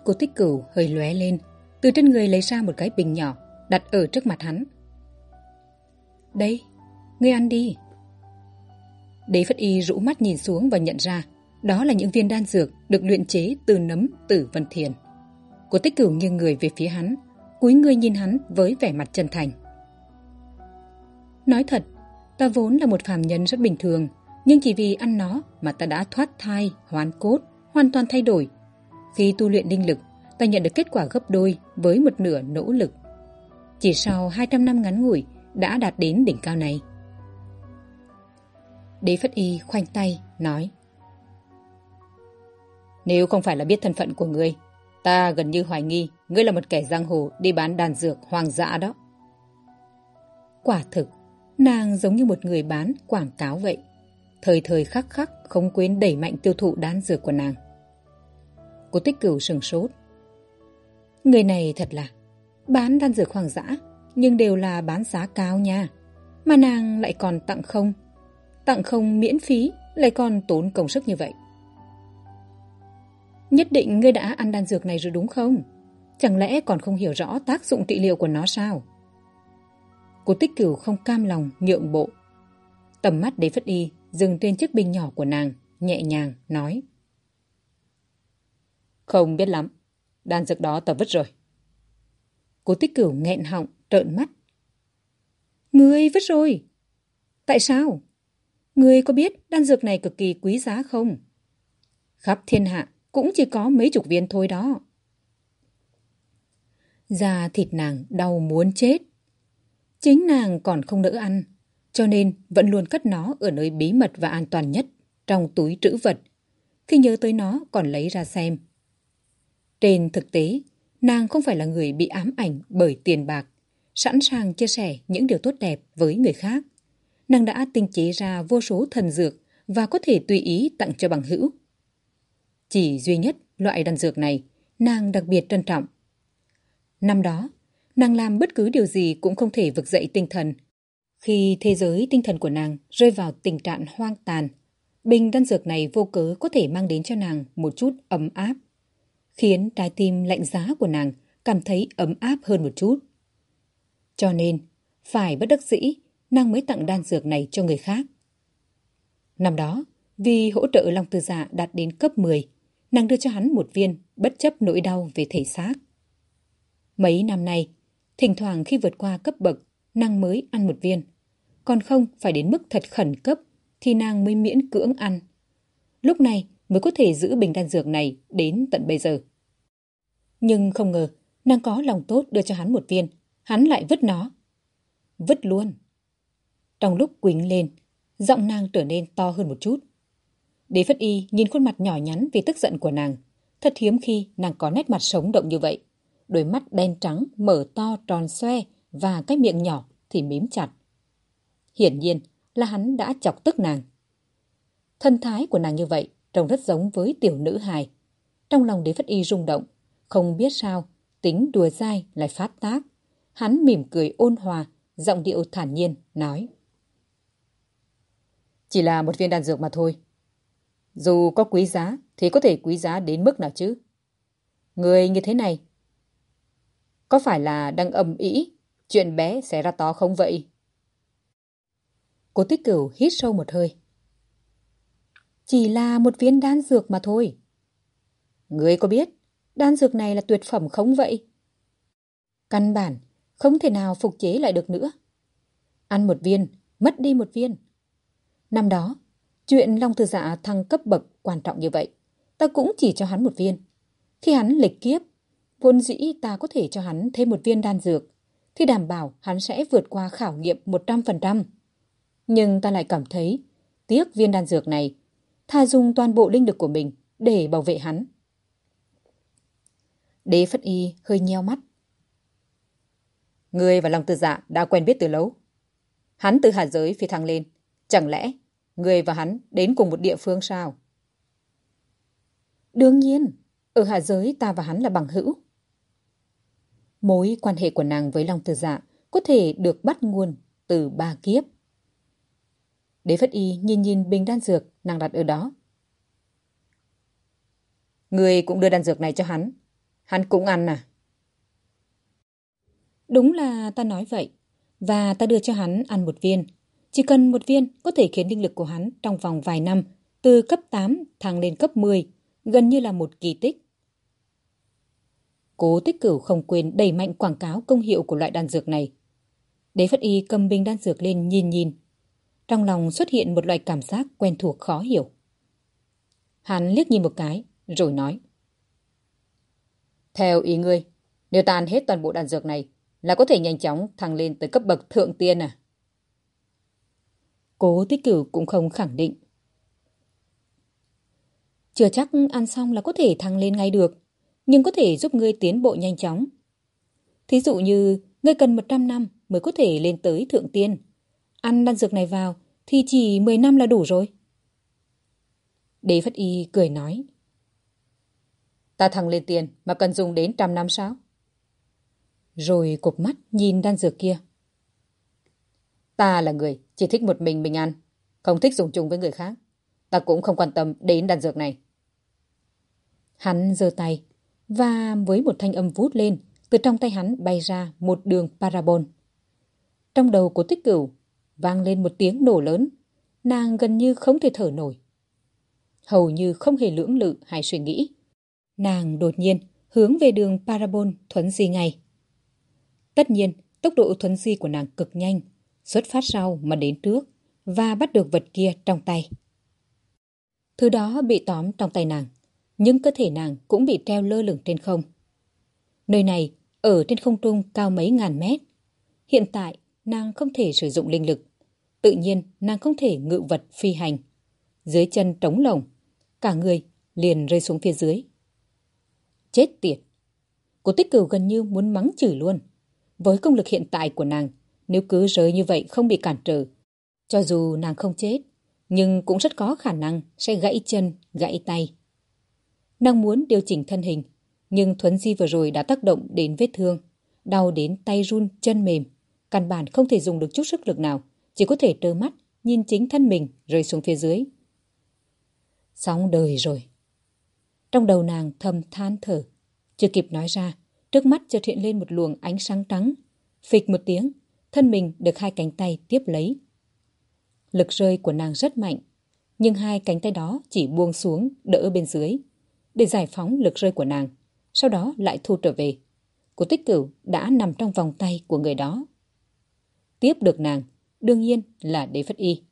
Mắt của tích cửu hơi lóe lên, từ trên người lấy ra một cái bình nhỏ, đặt ở trước mặt hắn. Đây, ngươi ăn đi. Đế Phất Y rũ mắt nhìn xuống và nhận ra đó là những viên đan dược được luyện chế từ nấm tử vân thiền. Cô tích cửu nghiêng người về phía hắn, cúi người nhìn hắn với vẻ mặt chân thành. Nói thật, ta vốn là một phàm nhân rất bình thường, nhưng chỉ vì ăn nó mà ta đã thoát thai, hoán cốt, hoàn toàn thay đổi khi tu luyện linh lực, ta nhận được kết quả gấp đôi với một nửa nỗ lực. Chỉ sau hai trăm năm ngắn ngủi đã đạt đến đỉnh cao này. Đế Phất Y khoanh tay, nói Nếu không phải là biết thân phận của ngươi, ta gần như hoài nghi ngươi là một kẻ giang hồ đi bán đàn dược hoang dã đó. Quả thực, nàng giống như một người bán quảng cáo vậy. Thời thời khắc khắc không quên đẩy mạnh tiêu thụ đan dược của nàng. Cô tích cửu sừng sốt. Người này thật là bán đan dược hoàng dã, nhưng đều là bán giá cao nha. Mà nàng lại còn tặng không. Tặng không miễn phí, lại còn tốn công sức như vậy. Nhất định ngươi đã ăn đan dược này rồi đúng không? Chẳng lẽ còn không hiểu rõ tác dụng trị liệu của nó sao? Cô tích cửu không cam lòng, nhượng bộ. Tầm mắt đế phất y dừng trên chiếc bình nhỏ của nàng, nhẹ nhàng, nói. Không biết lắm. Đan dược đó tớ vứt rồi. Cố tích cửu nghẹn họng, trợn mắt. Ngươi vứt rồi. Tại sao? Ngươi có biết đan dược này cực kỳ quý giá không? Khắp thiên hạ cũng chỉ có mấy chục viên thôi đó. Da thịt nàng đau muốn chết. Chính nàng còn không đỡ ăn, cho nên vẫn luôn cất nó ở nơi bí mật và an toàn nhất, trong túi trữ vật. Khi nhớ tới nó còn lấy ra xem trên thực tế, nàng không phải là người bị ám ảnh bởi tiền bạc, sẵn sàng chia sẻ những điều tốt đẹp với người khác. Nàng đã tinh chế ra vô số thần dược và có thể tùy ý tặng cho bằng hữu. Chỉ duy nhất loại đan dược này, nàng đặc biệt trân trọng. Năm đó, nàng làm bất cứ điều gì cũng không thể vực dậy tinh thần. Khi thế giới tinh thần của nàng rơi vào tình trạng hoang tàn, bình đan dược này vô cớ có thể mang đến cho nàng một chút ấm áp khiến trái tim lạnh giá của nàng cảm thấy ấm áp hơn một chút. Cho nên, phải bất đắc dĩ, nàng mới tặng đan dược này cho người khác. Năm đó, vì hỗ trợ Long Tư Dạ đạt đến cấp 10, nàng đưa cho hắn một viên bất chấp nỗi đau về thể xác. Mấy năm nay, thỉnh thoảng khi vượt qua cấp bậc, nàng mới ăn một viên. Còn không phải đến mức thật khẩn cấp thì nàng mới miễn cưỡng ăn. Lúc này mới có thể giữ bình đan dược này đến tận bây giờ. Nhưng không ngờ, nàng có lòng tốt đưa cho hắn một viên, hắn lại vứt nó. Vứt luôn. Trong lúc quỳnh lên, giọng nàng trở nên to hơn một chút. Đế Phất Y nhìn khuôn mặt nhỏ nhắn vì tức giận của nàng. Thật hiếm khi nàng có nét mặt sống động như vậy. Đôi mắt đen trắng, mở to tròn xoe và cái miệng nhỏ thì mím chặt. Hiển nhiên là hắn đã chọc tức nàng. Thân thái của nàng như vậy trông rất giống với tiểu nữ hài. Trong lòng đế phất y rung động, không biết sao, tính đùa dai lại phát tác. Hắn mỉm cười ôn hòa, giọng điệu thản nhiên, nói. Chỉ là một viên đan dược mà thôi. Dù có quý giá, thì có thể quý giá đến mức nào chứ? Người như thế này, có phải là đang ầm ĩ chuyện bé sẽ ra to không vậy? Cô tích cửu hít sâu một hơi. Chỉ là một viên đan dược mà thôi. Người có biết đan dược này là tuyệt phẩm không vậy? Căn bản, không thể nào phục chế lại được nữa. Ăn một viên, mất đi một viên. Năm đó, chuyện Long Thư Dạ thăng cấp bậc quan trọng như vậy, ta cũng chỉ cho hắn một viên. Khi hắn lịch kiếp, Vốn dĩ ta có thể cho hắn thêm một viên đan dược, thì đảm bảo hắn sẽ vượt qua khảo nghiệm 100%. Nhưng ta lại cảm thấy tiếc viên đan dược này, tha dùng toàn bộ linh lực của mình để bảo vệ hắn. Đế Phất Y hơi nheo mắt. Ngươi và Long Tư Dạ đã quen biết từ lâu. Hắn từ hạ giới phi thăng lên. Chẳng lẽ ngươi và hắn đến cùng một địa phương sao? Đương nhiên, ở hạ giới ta và hắn là bằng hữu. Mối quan hệ của nàng với Long Tư Dạ có thể được bắt nguồn từ ba kiếp. Đế Phất Y nhìn nhìn bình đan dược nàng đặt ở đó. Người cũng đưa đan dược này cho hắn. Hắn cũng ăn à? Đúng là ta nói vậy. Và ta đưa cho hắn ăn một viên. Chỉ cần một viên có thể khiến linh lực của hắn trong vòng vài năm từ cấp 8 thăng lên cấp 10, gần như là một kỳ tích. Cố tích cửu không quên đẩy mạnh quảng cáo công hiệu của loại đan dược này. Đế Phất Y cầm bình đan dược lên nhìn nhìn. Trong lòng xuất hiện một loại cảm giác quen thuộc khó hiểu. Hắn liếc nhìn một cái, rồi nói. Theo ý ngươi, nếu ta ăn hết toàn bộ đan dược này, là có thể nhanh chóng thăng lên tới cấp bậc thượng tiên à? Cố tích cửu cũng không khẳng định. Chưa chắc ăn xong là có thể thăng lên ngay được, nhưng có thể giúp ngươi tiến bộ nhanh chóng. Thí dụ như ngươi cần 100 năm mới có thể lên tới thượng tiên. Ăn đan dược này vào thì chỉ 10 năm là đủ rồi. Đế Phất Y cười nói. Ta thăng lên tiền mà cần dùng đến trăm năm sao? Rồi cụp mắt nhìn đan dược kia. Ta là người chỉ thích một mình mình ăn, không thích dùng chung với người khác. Ta cũng không quan tâm đến đan dược này. Hắn giơ tay và với một thanh âm vút lên, từ trong tay hắn bay ra một đường parabol. Trong đầu của tích cửu vang lên một tiếng nổ lớn, nàng gần như không thể thở nổi. Hầu như không hề lưỡng lự hay suy nghĩ. Nàng đột nhiên hướng về đường parabol thuấn di ngay. Tất nhiên, tốc độ thuấn di của nàng cực nhanh, xuất phát sau mà đến trước và bắt được vật kia trong tay. Thứ đó bị tóm trong tay nàng, nhưng cơ thể nàng cũng bị treo lơ lửng trên không. Nơi này, ở trên không trung cao mấy ngàn mét. Hiện tại, nàng không thể sử dụng linh lực. Tự nhiên, nàng không thể ngự vật phi hành. Dưới chân trống lồng, cả người liền rơi xuống phía dưới. Chết tiệt! Cô tích cửu gần như muốn mắng chửi luôn. Với công lực hiện tại của nàng, nếu cứ rơi như vậy không bị cản trở, cho dù nàng không chết, nhưng cũng rất có khả năng sẽ gãy chân, gãy tay. Nàng muốn điều chỉnh thân hình, nhưng thuấn di vừa rồi đã tác động đến vết thương, đau đến tay run, chân mềm. Căn bản không thể dùng được chút sức lực nào, chỉ có thể trơ mắt, nhìn chính thân mình rơi xuống phía dưới. Xong đời rồi. Trong đầu nàng thầm than thở, chưa kịp nói ra, trước mắt chợt hiện lên một luồng ánh sáng trắng. Phịch một tiếng, thân mình được hai cánh tay tiếp lấy. Lực rơi của nàng rất mạnh, nhưng hai cánh tay đó chỉ buông xuống đỡ bên dưới để giải phóng lực rơi của nàng, sau đó lại thu trở về. của tích cửu đã nằm trong vòng tay của người đó. Tiếp được nàng, đương nhiên là đế phất y.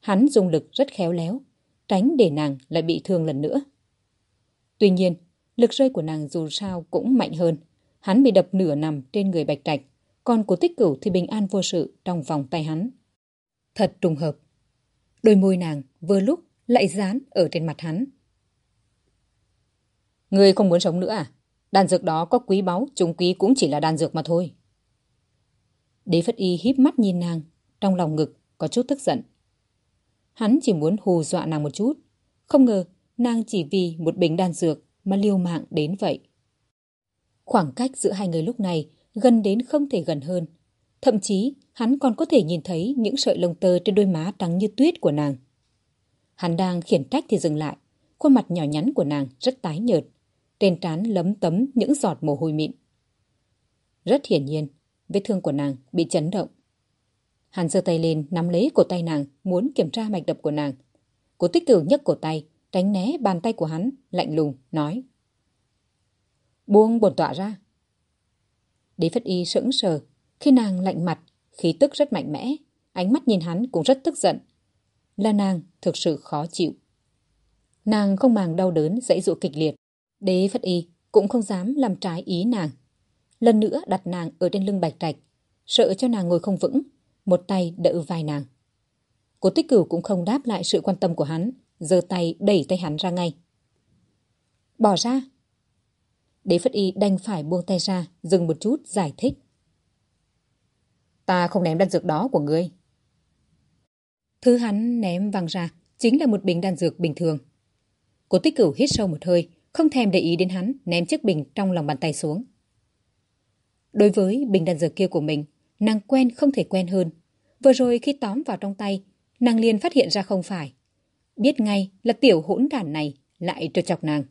Hắn dùng lực rất khéo léo, tránh để nàng lại bị thương lần nữa. Tuy nhiên, lực rơi của nàng dù sao cũng mạnh hơn. Hắn bị đập nửa nằm trên người bạch trạch, còn của tích cửu thì bình an vô sự trong vòng tay hắn. Thật trùng hợp. Đôi môi nàng vừa lúc lại dán ở trên mặt hắn. Người không muốn sống nữa à? đàn dược đó có quý báu, chúng quý cũng chỉ là đàn dược mà thôi. Đế Phất Y híp mắt nhìn nàng, trong lòng ngực có chút tức giận. Hắn chỉ muốn hù dọa nàng một chút, không ngờ nàng chỉ vì một bình đan dược mà liêu mạng đến vậy. Khoảng cách giữa hai người lúc này gần đến không thể gần hơn. Thậm chí, hắn còn có thể nhìn thấy những sợi lông tơ trên đôi má trắng như tuyết của nàng. Hắn đang khiển trách thì dừng lại. Khuôn mặt nhỏ nhắn của nàng rất tái nhợt. Trên trán lấm tấm những giọt mồ hôi mịn. Rất hiển nhiên, vết thương của nàng bị chấn động. Hắn giơ tay lên nắm lấy cổ tay nàng muốn kiểm tra mạch đập của nàng. Cố tích cửu nhấc cổ tay tránh né bàn tay của hắn, lạnh lùng, nói. Buông bổn tọa ra. Đế Phất Y sững sờ, khi nàng lạnh mặt, khí tức rất mạnh mẽ, ánh mắt nhìn hắn cũng rất tức giận. Là nàng thực sự khó chịu. Nàng không màng đau đớn dãy dụ kịch liệt. Đế Phất Y cũng không dám làm trái ý nàng. Lần nữa đặt nàng ở trên lưng bạch trạch, sợ cho nàng ngồi không vững, một tay đỡ vai nàng. Cố tích cửu cũng không đáp lại sự quan tâm của hắn, giơ tay đẩy tay hắn ra ngay. Bỏ ra! Đế Phất Y đành phải buông tay ra, dừng một chút, giải thích. Ta không ném đan dược đó của ngươi. Thứ hắn ném văng ra chính là một bình đan dược bình thường. Cố tích cửu hít sâu một hơi, không thèm để ý đến hắn, ném chiếc bình trong lòng bàn tay xuống. Đối với bình đan dược kia của mình, nàng quen không thể quen hơn. Vừa rồi khi tóm vào trong tay, nàng liền phát hiện ra không phải. Biết ngay là tiểu hỗn đản này lại trêu chọc nàng.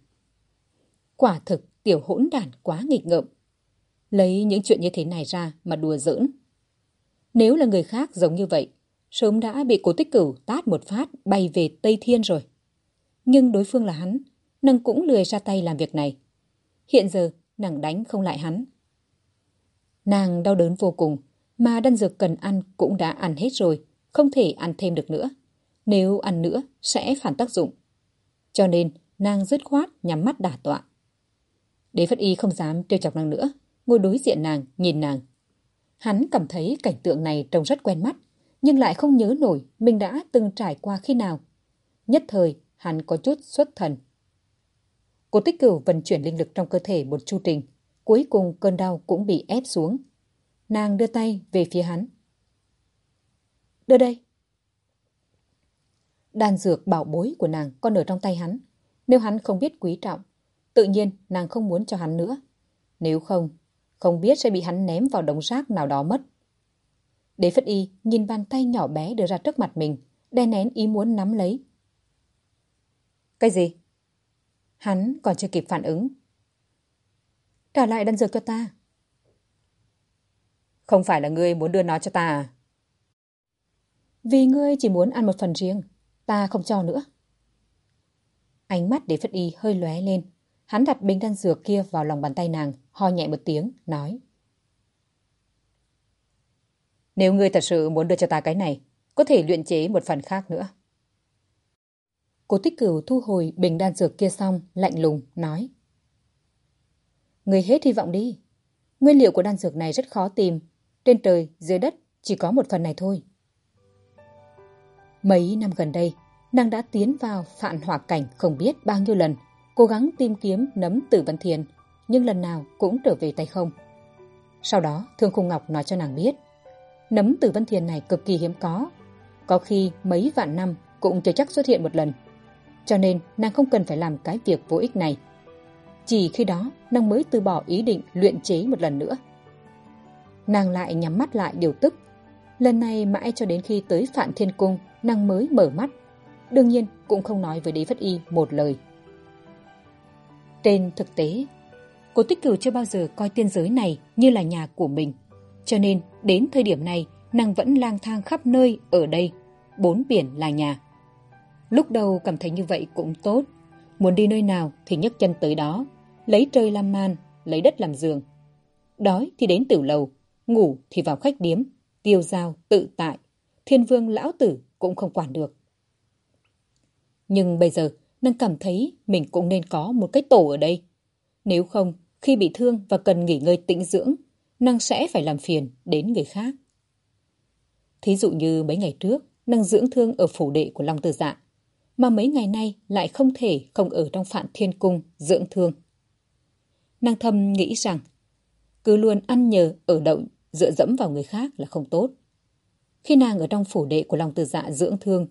Quả thực tiểu hỗn đản quá nghịch ngợm. Lấy những chuyện như thế này ra mà đùa giỡn. Nếu là người khác giống như vậy, sớm đã bị cố tích cửu tát một phát bay về Tây Thiên rồi. Nhưng đối phương là hắn, nàng cũng lười ra tay làm việc này. Hiện giờ, nàng đánh không lại hắn. Nàng đau đớn vô cùng, mà đan dược cần ăn cũng đã ăn hết rồi, không thể ăn thêm được nữa. Nếu ăn nữa, sẽ phản tác dụng. Cho nên, nàng dứt khoát nhắm mắt đả tọa. Đế Phất Y không dám trêu chọc nàng nữa, ngồi đối diện nàng, nhìn nàng. Hắn cảm thấy cảnh tượng này trông rất quen mắt, nhưng lại không nhớ nổi mình đã từng trải qua khi nào. Nhất thời, hắn có chút xuất thần. Cô tích cửu vận chuyển linh lực trong cơ thể một chu trình, cuối cùng cơn đau cũng bị ép xuống. Nàng đưa tay về phía hắn. Đưa đây. Đan dược bảo bối của nàng còn ở trong tay hắn. Nếu hắn không biết quý trọng, tự nhiên nàng không muốn cho hắn nữa. Nếu không, không biết sẽ bị hắn ném vào đống rác nào đó mất. Đế Phất Y nhìn bàn tay nhỏ bé đưa ra trước mặt mình, đè nén ý muốn nắm lấy. Cái gì? Hắn còn chưa kịp phản ứng. Trả lại đan dược cho ta. Không phải là ngươi muốn đưa nó cho ta à? Vì ngươi chỉ muốn ăn một phần riêng, ta không cho nữa. Ánh mắt để Phất Y hơi lóe lên. Hắn đặt bình đan dược kia vào lòng bàn tay nàng, ho nhẹ một tiếng, nói. Nếu ngươi thật sự muốn đưa cho ta cái này, có thể luyện chế một phần khác nữa. Cố tích cửu thu hồi bình đan dược kia xong, lạnh lùng, nói. Người hết hy vọng đi. Nguyên liệu của đan dược này rất khó tìm. Trên trời, dưới đất, chỉ có một phần này thôi. Mấy năm gần đây, nàng đã tiến vào phạn hỏa cảnh không biết bao nhiêu lần, cố gắng tìm kiếm nấm tử văn thiền, nhưng lần nào cũng trở về tay không. Sau đó, Thương Khung Ngọc nói cho nàng biết, nấm tử văn thiền này cực kỳ hiếm có, có khi mấy vạn năm cũng chưa chắc xuất hiện một lần cho nên nàng không cần phải làm cái việc vô ích này. Chỉ khi đó nàng mới từ bỏ ý định luyện chế một lần nữa. Nàng lại nhắm mắt lại điều tức. Lần này mãi cho đến khi tới Phạn Thiên Cung nàng mới mở mắt. Đương nhiên cũng không nói với Đế Phất Y một lời. Trên thực tế, cô tích cửu chưa bao giờ coi tiên giới này như là nhà của mình. Cho nên đến thời điểm này nàng vẫn lang thang khắp nơi ở đây. Bốn biển là nhà. Lúc đầu cảm thấy như vậy cũng tốt. Muốn đi nơi nào thì nhấc chân tới đó. Lấy trời làm man, lấy đất làm giường. Đói thì đến tiểu lầu, ngủ thì vào khách điếm, tiêu dao, tự tại. Thiên vương lão tử cũng không quản được. Nhưng bây giờ, Nâng cảm thấy mình cũng nên có một cái tổ ở đây. Nếu không, khi bị thương và cần nghỉ ngơi tĩnh dưỡng, năng sẽ phải làm phiền đến người khác. Thí dụ như mấy ngày trước, năng dưỡng thương ở phủ đệ của Long Tư Dạ mà mấy ngày nay lại không thể không ở trong phạn thiên cung dưỡng thương. năng thầm nghĩ rằng cứ luôn ăn nhờ ở đậu dựa dẫm vào người khác là không tốt. Khi nàng ở trong phủ đệ của Long từ dạ dưỡng thương,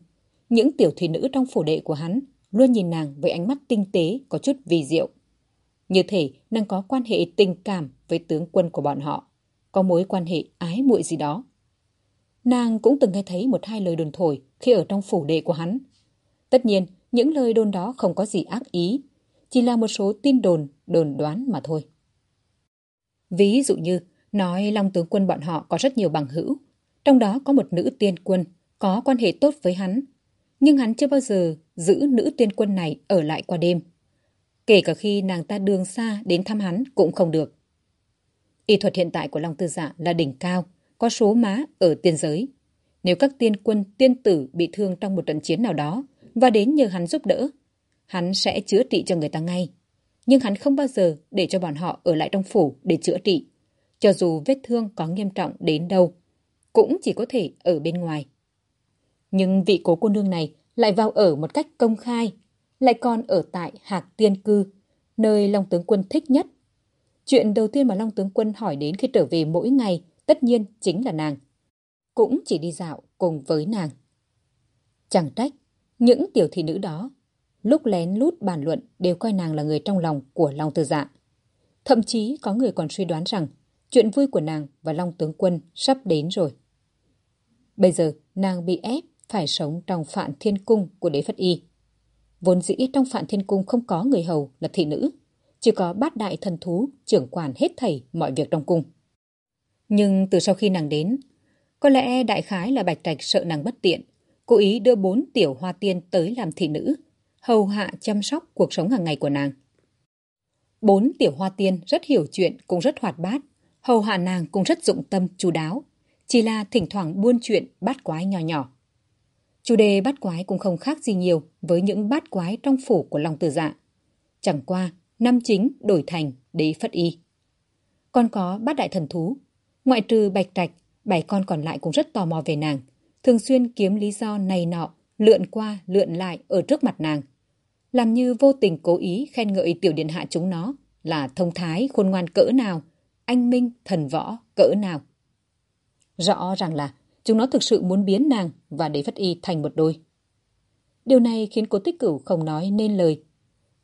những tiểu thủy nữ trong phủ đệ của hắn luôn nhìn nàng với ánh mắt tinh tế có chút vì diệu. Như thể nàng có quan hệ tình cảm với tướng quân của bọn họ, có mối quan hệ ái muội gì đó. Nàng cũng từng nghe thấy một hai lời đồn thổi khi ở trong phủ đệ của hắn Tất nhiên, những lời đồn đó không có gì ác ý, chỉ là một số tin đồn, đồn đoán mà thôi. Ví dụ như, nói Long tướng quân bọn họ có rất nhiều bằng hữu, trong đó có một nữ tiên quân có quan hệ tốt với hắn, nhưng hắn chưa bao giờ giữ nữ tiên quân này ở lại qua đêm. Kể cả khi nàng ta đường xa đến thăm hắn cũng không được. Y thuật hiện tại của Long Tư Dạ là đỉnh cao, có số má ở tiên giới. Nếu các tiên quân tiên tử bị thương trong một trận chiến nào đó, và đến nhờ hắn giúp đỡ. Hắn sẽ chữa trị cho người ta ngay. nhưng hắn không bao giờ để cho bọn họ ở lại trong phủ để chữa trị. Cho dù vết thương có nghiêm trọng đến đâu, cũng chỉ có thể ở bên ngoài. Nhưng vị cố cô nương này lại vào ở một cách công khai, lại còn ở tại Hạc Tiên Cư, nơi Long Tướng Quân thích nhất. Chuyện đầu tiên mà Long Tướng Quân hỏi đến khi trở về mỗi ngày tất nhiên chính là nàng. Cũng chỉ đi dạo cùng với nàng. Chẳng trách, những tiểu thị nữ đó, lúc lén lút bàn luận đều coi nàng là người trong lòng của Long Tư Dạ. Thậm chí có người còn suy đoán rằng chuyện vui của nàng và Long Tướng Quân sắp đến rồi. Bây giờ nàng bị ép phải sống trong phạn thiên cung của đế Phất Y. Vốn dĩ trong phạn thiên cung không có người hầu là thị nữ, chỉ có bát đại thần thú trưởng quản hết thảy mọi việc trong cung. Nhưng từ sau khi nàng đến, có lẽ đại khái là Bạch Trạch sợ nàng bất tiện, cố ý đưa bốn tiểu hoa tiên tới làm thị nữ, hầu hạ chăm sóc cuộc sống hàng ngày của nàng. Bốn tiểu hoa tiên rất hiểu chuyện cũng rất hoạt bát, hầu hạ nàng cũng rất dụng tâm chú đáo, chỉ là thỉnh thoảng buôn chuyện bát quái nhỏ nhỏ. Chủ đề bát quái cũng không khác gì nhiều với những bát quái trong phủ của Long Tử Dạ. Chẳng qua, năm chính đổi thành đế phất y. Còn có bát đại thần thú, ngoại trừ bạch trạch, bảy con còn lại cũng rất tò mò về nàng, thường xuyên kiếm lý do này nọ, lượn qua lượn lại ở trước mặt nàng. Làm như vô tình cố ý khen ngợi tiểu điện hạ chúng nó là thông thái khôn ngoan cỡ nào, anh minh thần võ cỡ nào. Rõ ràng là chúng nó thực sự muốn biến nàng và đế phất y thành một đôi. Điều này khiến Cố tích cửu không nói nên lời.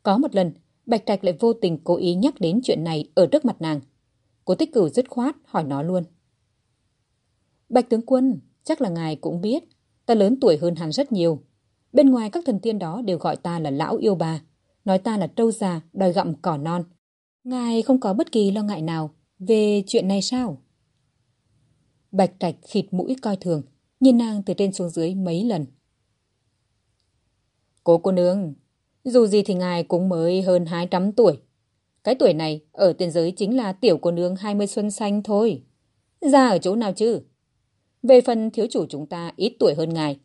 Có một lần, Bạch Trạch lại vô tình cố ý nhắc đến chuyện này ở trước mặt nàng. Cố tích cửu dứt khoát hỏi nó luôn. Bạch tướng quân, chắc là ngài cũng biết, ta lớn tuổi hơn hắn rất nhiều. Bên ngoài các thần tiên đó đều gọi ta là lão yêu bà, nói ta là trâu già, đòi gặm cỏ non. Ngài không có bất kỳ lo ngại nào về chuyện này sao? Bạch Trạch khịt mũi coi thường, nhìn nàng từ trên xuống dưới mấy lần. Cô cô nương, dù gì thì ngài cũng mới hơn 200 tuổi. Cái tuổi này ở tiền giới chính là tiểu cô nương 20 xuân xanh thôi. Ra ở chỗ nào chứ? Về phần thiếu chủ chúng ta ít tuổi hơn ngài.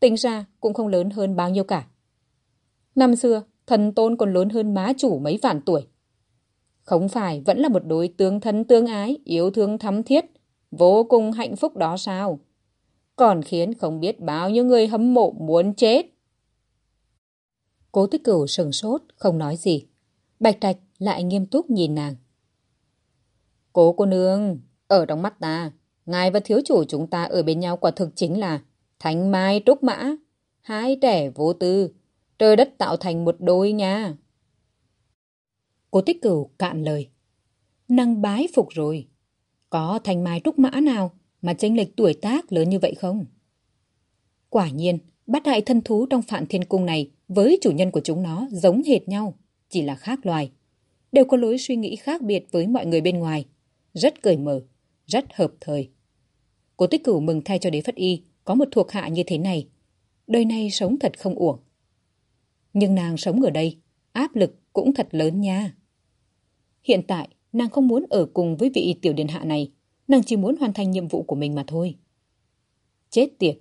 Tính ra cũng không lớn hơn bao nhiêu cả. Năm xưa, thần tôn còn lớn hơn má chủ mấy vạn tuổi. Không phải vẫn là một đối tướng thân tương ái, yêu thương thắm thiết, vô cùng hạnh phúc đó sao? Còn khiến không biết bao nhiêu người hâm mộ muốn chết. Cố tích cửu sừng sốt, không nói gì. Bạch Trạch lại nghiêm túc nhìn nàng. Cố cô nương, ở trong mắt ta, ngài và thiếu chủ chúng ta ở bên nhau quả thực chính là thánh mai trúc mã, hai trẻ vô tư, trời đất tạo thành một đôi nha. Cố tích cửu cạn lời. Năng bái phục rồi. Có thành mai trúc mã nào mà tranh lệch tuổi tác lớn như vậy không? Quả nhiên, bắt hại thân thú trong phạn thiên cung này với chủ nhân của chúng nó giống hệt nhau, chỉ là khác loài. Đều có lối suy nghĩ khác biệt với mọi người bên ngoài. Rất cởi mở, rất hợp thời. Cố tích cửu mừng thay cho đế phất y có một thuộc hạ như thế này. Đời này sống thật không uổng. Nhưng nàng sống ở đây, áp lực cũng thật lớn nha. Hiện tại, nàng không muốn ở cùng với vị tiểu điện hạ này. Nàng chỉ muốn hoàn thành nhiệm vụ của mình mà thôi. Chết tiệt!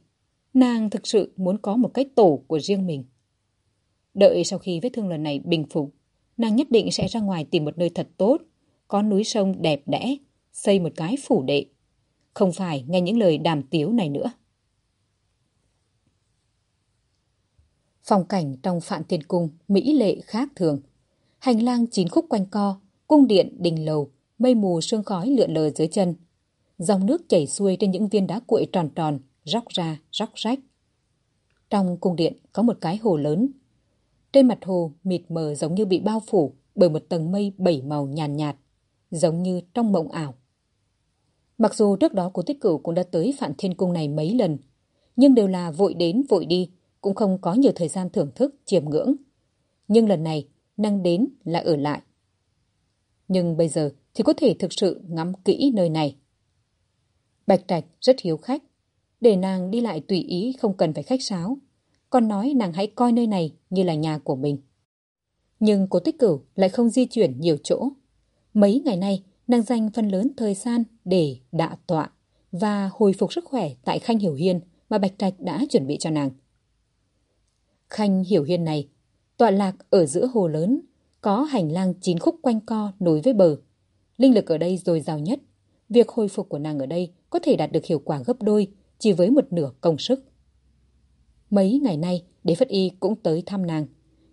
Nàng thực sự muốn có một cái tổ của riêng mình. Đợi sau khi vết thương lần này bình phục, nàng nhất định sẽ ra ngoài tìm một nơi thật tốt, có núi sông đẹp đẽ, xây một cái phủ đệ. Không phải nghe những lời đàm tiếu này nữa. Phong cảnh trong Phạn Thiên Cung mỹ lệ khác thường. Hành lang chín khúc quanh co, cung điện, đình lầu, mây mù sương khói lượn lờ dưới chân. Dòng nước chảy xuôi trên những viên đá cuội tròn tròn, róc ra, róc rách. Trong cung điện có một cái hồ lớn. Trên mặt hồ mịt mờ giống như bị bao phủ bởi một tầng mây bảy màu nhàn nhạt, nhạt, giống như trong mộng ảo. Mặc dù trước đó cô Tích Cửu cũng đã tới Phạn Thiên Cung này mấy lần, nhưng đều là vội đến vội đi, cũng không có nhiều thời gian thưởng thức, chiêm ngưỡng. Nhưng lần này, năng đến là ở lại. Nhưng bây giờ thì có thể thực sự ngắm kỹ nơi này. Bạch Trạch rất hiếu khách, để nàng đi lại tùy ý không cần phải khách sáo, còn nói nàng hãy coi nơi này như là nhà của mình. Nhưng Cố tích cửu lại không di chuyển nhiều chỗ. Mấy ngày nay, nàng dành phần lớn thời gian để đạ tọa và hồi phục sức khỏe tại Khanh Hiểu Hiên mà Bạch Trạch đã chuẩn bị cho nàng. Khanh Hiểu Hiên này, tọa lạc ở giữa hồ lớn, có hành lang chín khúc quanh co nối với bờ. Linh lực ở đây dồi dào nhất. Việc hồi phục của nàng ở đây có thể đạt được hiệu quả gấp đôi chỉ với một nửa công sức. Mấy ngày nay, đế phất y cũng tới thăm nàng.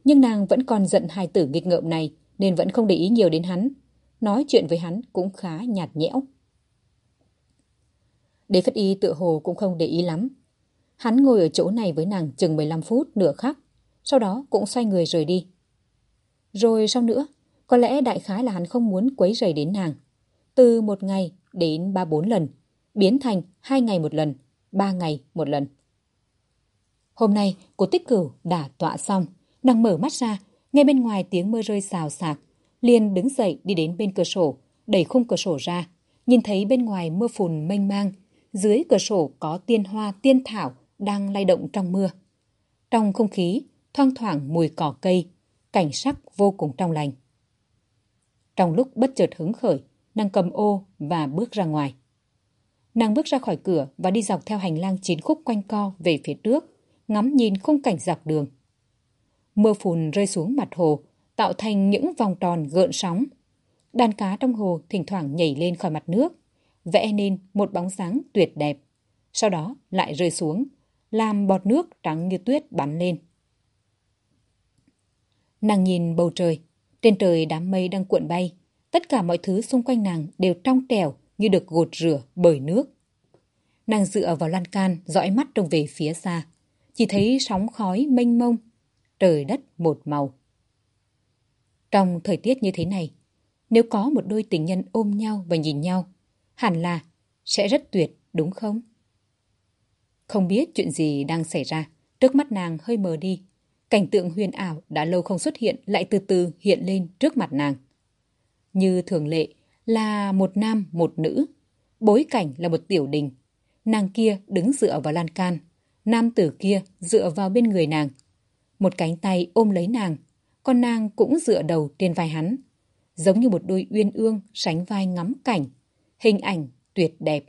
Nhưng nàng vẫn còn giận hai tử nghịch ngợm này nên vẫn không để ý nhiều đến hắn. Nói chuyện với hắn cũng khá nhạt nhẽo. Đế phất y tự hồ cũng không để ý lắm. Hắn ngồi ở chỗ này với nàng chừng 15 phút nửa khắc, sau đó cũng xoay người rời đi. Rồi sau nữa, có lẽ đại khái là hắn không muốn quấy rầy đến nàng. Từ một ngày đến ba bốn lần, biến thành hai ngày một lần, ba ngày một lần. Hôm nay, cô tích cửu đã tọa xong, nàng mở mắt ra, nghe bên ngoài tiếng mưa rơi xào xạc, liền đứng dậy đi đến bên cửa sổ, đẩy khung cửa sổ ra, nhìn thấy bên ngoài mưa phùn mênh mang, dưới cửa sổ có tiên hoa tiên thảo đang lay động trong mưa. Trong không khí, thoang thoảng mùi cỏ cây, cảnh sắc vô cùng trong lành. Trong lúc bất chợt hứng khởi, nàng cầm ô và bước ra ngoài. Nàng bước ra khỏi cửa và đi dọc theo hành lang chín khúc quanh co về phía trước, ngắm nhìn khung cảnh dọc đường. Mưa phùn rơi xuống mặt hồ, tạo thành những vòng tròn gợn sóng. Đàn cá trong hồ thỉnh thoảng nhảy lên khỏi mặt nước, vẽ nên một bóng dáng tuyệt đẹp. Sau đó lại rơi xuống, làm bọt nước trắng như tuyết bắn lên. Nàng nhìn bầu trời, trên trời đám mây đang cuộn bay, tất cả mọi thứ xung quanh nàng đều trong trẻo như được gột rửa bởi nước. Nàng dựa vào lan can, dõi mắt trông về phía xa, chỉ thấy sóng khói mênh mông, trời đất một màu. Trong thời tiết như thế này, nếu có một đôi tình nhân ôm nhau và nhìn nhau, hẳn là sẽ rất tuyệt, đúng không? Không biết chuyện gì đang xảy ra, trước mắt nàng hơi mờ đi. Cảnh tượng huyền ảo đã lâu không xuất hiện lại từ từ hiện lên trước mặt nàng. Như thường lệ là một nam, một nữ. Bối cảnh là một tiểu đình. Nàng kia đứng dựa vào lan can. Nam tử kia dựa vào bên người nàng. Một cánh tay ôm lấy nàng, con nàng cũng dựa đầu trên vai hắn. Giống như một đôi uyên ương sánh vai ngắm cảnh. Hình ảnh tuyệt đẹp.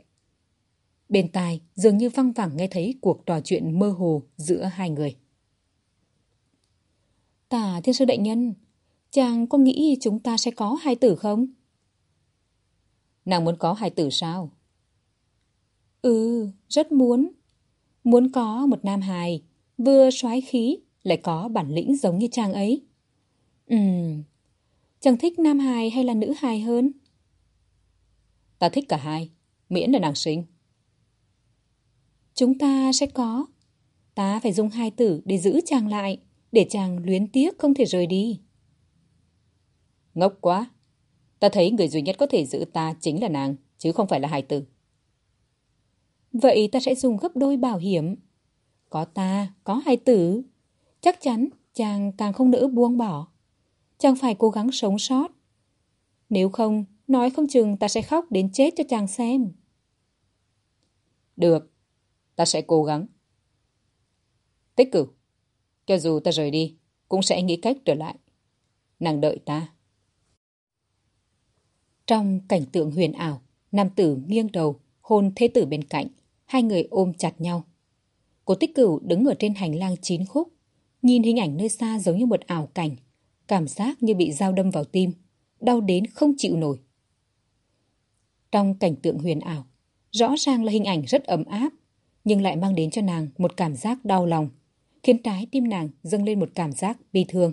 Bên tai dường như văng vẳng nghe thấy cuộc trò chuyện mơ hồ giữa hai người. Tả thiên sư đại nhân, chàng có nghĩ chúng ta sẽ có hai tử không? Nàng muốn có hai tử sao? Ừ, rất muốn. Muốn có một nam hài, vừa soái khí, lại có bản lĩnh giống như chàng ấy. Ừm, chàng thích nam hài hay là nữ hài hơn? Ta thích cả hai, miễn là nàng sinh. Chúng ta sẽ có. Ta phải dùng hai tử để giữ chàng lại, để chàng luyến tiếc không thể rời đi. Ngốc quá. Ta thấy người duy nhất có thể giữ ta chính là nàng, chứ không phải là hài tử. Vậy ta sẽ dùng gấp đôi bảo hiểm. Có ta, có hài tử. Chắc chắn chàng càng không nỡ buông bỏ. Chàng phải cố gắng sống sót. Nếu không, nói không chừng ta sẽ khóc đến chết cho chàng xem. Được, ta sẽ cố gắng. Tích cửu, cho dù ta rời đi, cũng sẽ nghĩ cách trở lại. Nàng đợi ta. Trong cảnh tượng huyền ảo, nam tử nghiêng đầu, hôn thế tử bên cạnh, hai người ôm chặt nhau. cố tích cửu đứng ở trên hành lang chín khúc, nhìn hình ảnh nơi xa giống như một ảo cảnh, cảm giác như bị dao đâm vào tim, đau đến không chịu nổi. Trong cảnh tượng huyền ảo, rõ ràng là hình ảnh rất ấm áp, nhưng lại mang đến cho nàng một cảm giác đau lòng, khiến trái tim nàng dâng lên một cảm giác bi thương.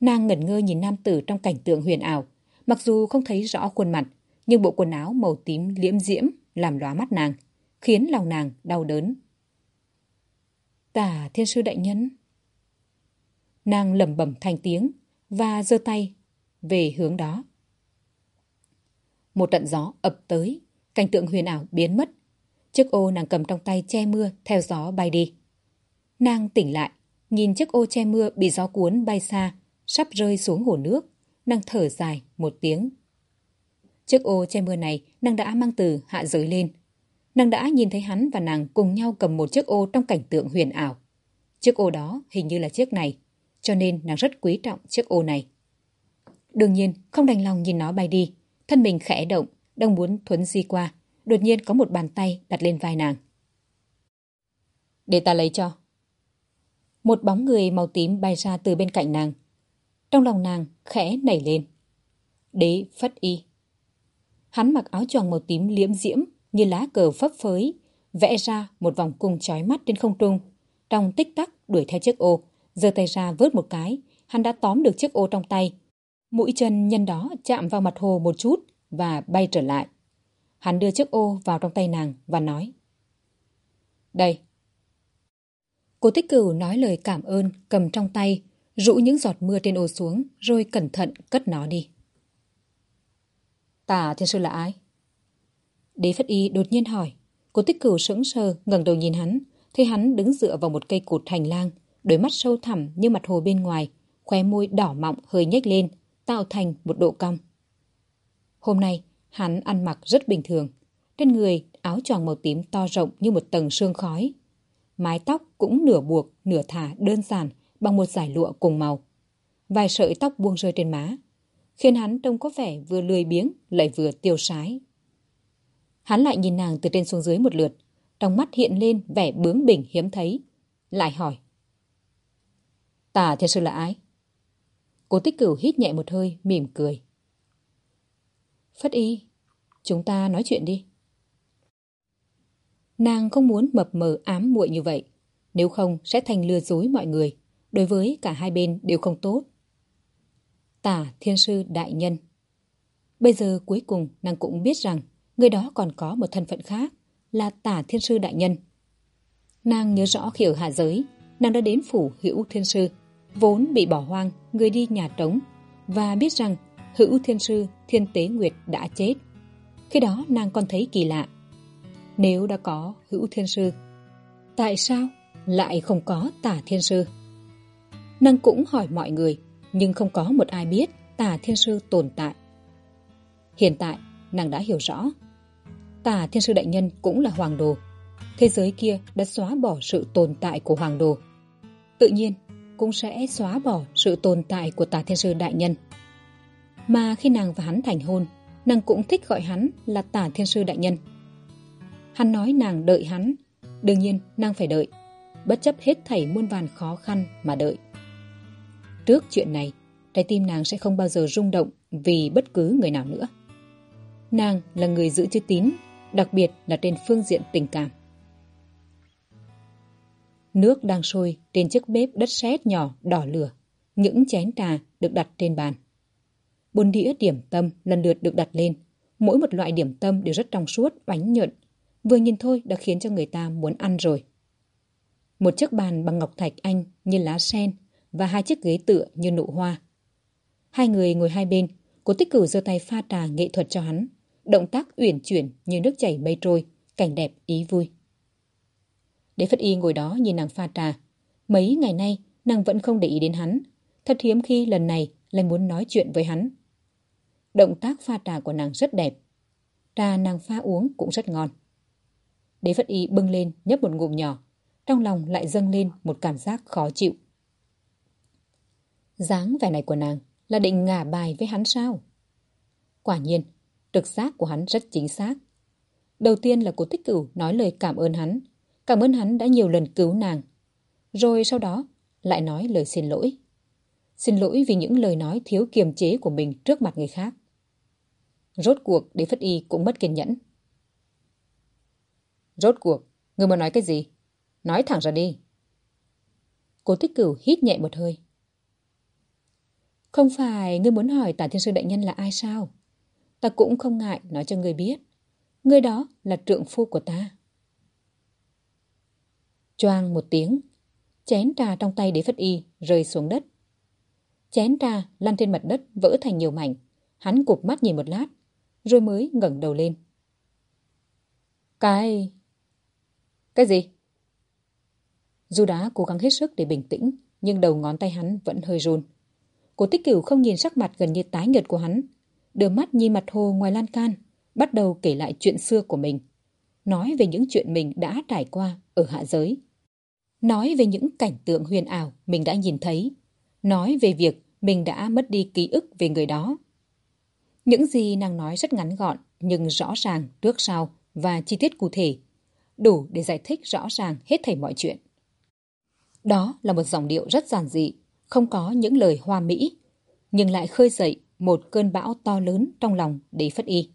Nàng ngẩn ngơ nhìn nam tử trong cảnh tượng huyền ảo, mặc dù không thấy rõ khuôn mặt, nhưng bộ quần áo màu tím liễm diễm làm lóa mắt nàng, khiến lòng nàng đau đớn. Tả thiên sư đại nhân. Nàng lẩm bẩm thành tiếng và giơ tay về hướng đó. Một trận gió ập tới, cảnh tượng huyền ảo biến mất. Chiếc ô nàng cầm trong tay che mưa theo gió bay đi. Nàng tỉnh lại, nhìn chiếc ô che mưa bị gió cuốn bay xa, sắp rơi xuống hồ nước. Nàng thở dài một tiếng. Chiếc ô che mưa này nàng đã mang từ hạ giới lên. Nàng đã nhìn thấy hắn và nàng cùng nhau cầm một chiếc ô trong cảnh tượng huyền ảo. Chiếc ô đó hình như là chiếc này, cho nên nàng rất quý trọng chiếc ô này. Đương nhiên, không đành lòng nhìn nó bay đi. Thân mình khẽ động, đang muốn thuấn di qua. Đột nhiên có một bàn tay đặt lên vai nàng. Để ta lấy cho. Một bóng người màu tím bay ra từ bên cạnh nàng. Trong lòng nàng khẽ nảy lên. Đế phất y. Hắn mặc áo choàng màu tím liễm diễm như lá cờ phấp phới, vẽ ra một vòng cung chói mắt trên không trung. Trong tích tắc đuổi theo chiếc ô, giơ tay ra vớt một cái, hắn đã tóm được chiếc ô trong tay. Mũi chân nhân đó chạm vào mặt hồ một chút và bay trở lại. Hắn đưa chiếc ô vào trong tay nàng và nói. Đây. Cô tích cửu nói lời cảm ơn cầm trong tay, rũ những giọt mưa trên ô xuống rồi cẩn thận cất nó đi. Tả thiên sư là ai? Đế Phất Y đột nhiên hỏi. Cô tích cửu sững sờ ngẩng đầu nhìn hắn, thấy hắn đứng dựa vào một cây cột hành lang, đôi mắt sâu thẳm như mặt hồ bên ngoài, khóe môi đỏ mọng hơi nhếch lên, tạo thành một độ cong. Hôm nay, hắn ăn mặc rất bình thường. Trên người, áo choàng màu tím to rộng như một tầng sương khói. Mái tóc cũng nửa buộc, nửa thả đơn giản bằng một giải lụa cùng màu. Vài sợi tóc buông rơi trên má, khiến hắn trông có vẻ vừa lười biếng lại vừa tiêu sái. Hắn lại nhìn nàng từ trên xuống dưới một lượt, trong mắt hiện lên vẻ bướng bỉnh hiếm thấy. Lại hỏi. Tả thật sự là ai? Cố tích cửu hít nhẹ một hơi, mỉm cười. Phất y, chúng ta nói chuyện đi. Nàng không muốn mập mờ ám muội như vậy, nếu không sẽ thành lừa dối mọi người, đối với cả hai bên đều không tốt. Tả thiên sư đại nhân. Bây giờ cuối cùng nàng cũng biết rằng người đó còn có một thân phận khác là tả thiên sư đại nhân. Nàng nhớ rõ khi ở hạ giới, nàng đã đến phủ hữu thiên sư, vốn bị bỏ hoang, người đi nhà trống, và biết rằng hữu thiên sư thiên tế nguyệt đã chết. Khi đó nàng còn thấy kỳ lạ. Nếu đã có hữu thiên sư, tại sao lại không có tả thiên sư? Nàng cũng hỏi mọi người, nhưng không có một ai biết tả thiên sư tồn tại. Hiện tại, nàng đã hiểu rõ. Tả thiên sư đại nhân cũng là hoàng đồ. Thế giới kia đã xóa bỏ sự tồn tại của hoàng đồ. Tự nhiên, cũng sẽ xóa bỏ sự tồn tại của tả thiên sư đại nhân. Mà khi nàng và hắn thành hôn, nàng cũng thích gọi hắn là tả thiên sư đại nhân. Hắn nói nàng đợi hắn, đương nhiên nàng phải đợi, bất chấp hết thảy muôn vàn khó khăn mà đợi. Trước chuyện này, trái tim nàng sẽ không bao giờ rung động vì bất cứ người nào nữa. Nàng là người giữ chữ tín, đặc biệt là trên phương diện tình cảm. Nước đang sôi trên chiếc bếp đất sét nhỏ đỏ lửa. Những chén trà được đặt trên bàn. Bốn đĩa điểm tâm lần lượt được đặt lên. Mỗi một loại điểm tâm đều rất trong suốt, bánh nhuận. Vừa nhìn thôi đã khiến cho người ta muốn ăn rồi. Một chiếc bàn bằng ngọc thạch anh như lá sen và hai chiếc ghế tựa như nụ hoa. Hai người ngồi hai bên, cố tích cửu giơ tay pha trà nghệ thuật cho hắn. Động tác uyển chuyển như nước chảy mây trôi, cảnh đẹp ý vui. Đế Phất Y ngồi đó nhìn nàng pha trà. Mấy ngày nay, nàng vẫn không để ý đến hắn. Thật hiếm khi lần này lại muốn nói chuyện với hắn. Động tác pha trà của nàng rất đẹp. Trà nàng pha uống cũng rất ngon. Đế Phất Y bưng lên nhấp một ngụm nhỏ. Trong lòng lại dâng lên một cảm giác khó chịu. dáng vẻ này của nàng là định ngả bài với hắn sao? Quả nhiên, trực giác của hắn rất chính xác. Đầu tiên là cô tích cửu nói lời cảm ơn hắn Cảm ơn hắn đã nhiều lần cứu nàng. Rồi sau đó lại nói lời xin lỗi. Xin lỗi vì những lời nói thiếu kiềm chế của mình trước mặt người khác. Rốt cuộc Đế Phất Y cũng mất kiên nhẫn. Rốt cuộc, người muốn nói cái gì? Nói thẳng ra đi. Cố tích cửu hít nhẹ một hơi. Không phải ngươi muốn hỏi tả thiên sư đại nhân là ai sao? Ta cũng không ngại nói cho ngươi biết. Ngươi đó là trượng phu của ta. Choang một tiếng, chén trà trong tay để phất y rơi xuống đất. Chén trà lăn trên mặt đất vỡ thành nhiều mảnh. Hắn cụp mắt nhìn một lát, rồi mới ngẩng đầu lên. Cái... Cái gì? Dù đã cố gắng hết sức để bình tĩnh, nhưng đầu ngón tay hắn vẫn hơi run. Cố tích cửu không nhìn sắc mặt gần như tái nhợt của hắn. Đưa mắt nhìn mặt hồ ngoài lan can, bắt đầu kể lại chuyện xưa của mình. Nói về những chuyện mình đã trải qua ở hạ giới. Nói về những cảnh tượng huyền ảo mình đã nhìn thấy. Nói về việc mình đã mất đi ký ức về người đó. Những gì nàng nói rất ngắn gọn nhưng rõ ràng trước sau và chi tiết cụ thể. Đủ để giải thích rõ ràng hết thảy mọi chuyện. Đó là một dòng điệu rất giản dị, không có những lời hoa mỹ. nhưng lại khơi dậy một cơn bão to lớn trong lòng đế phất y.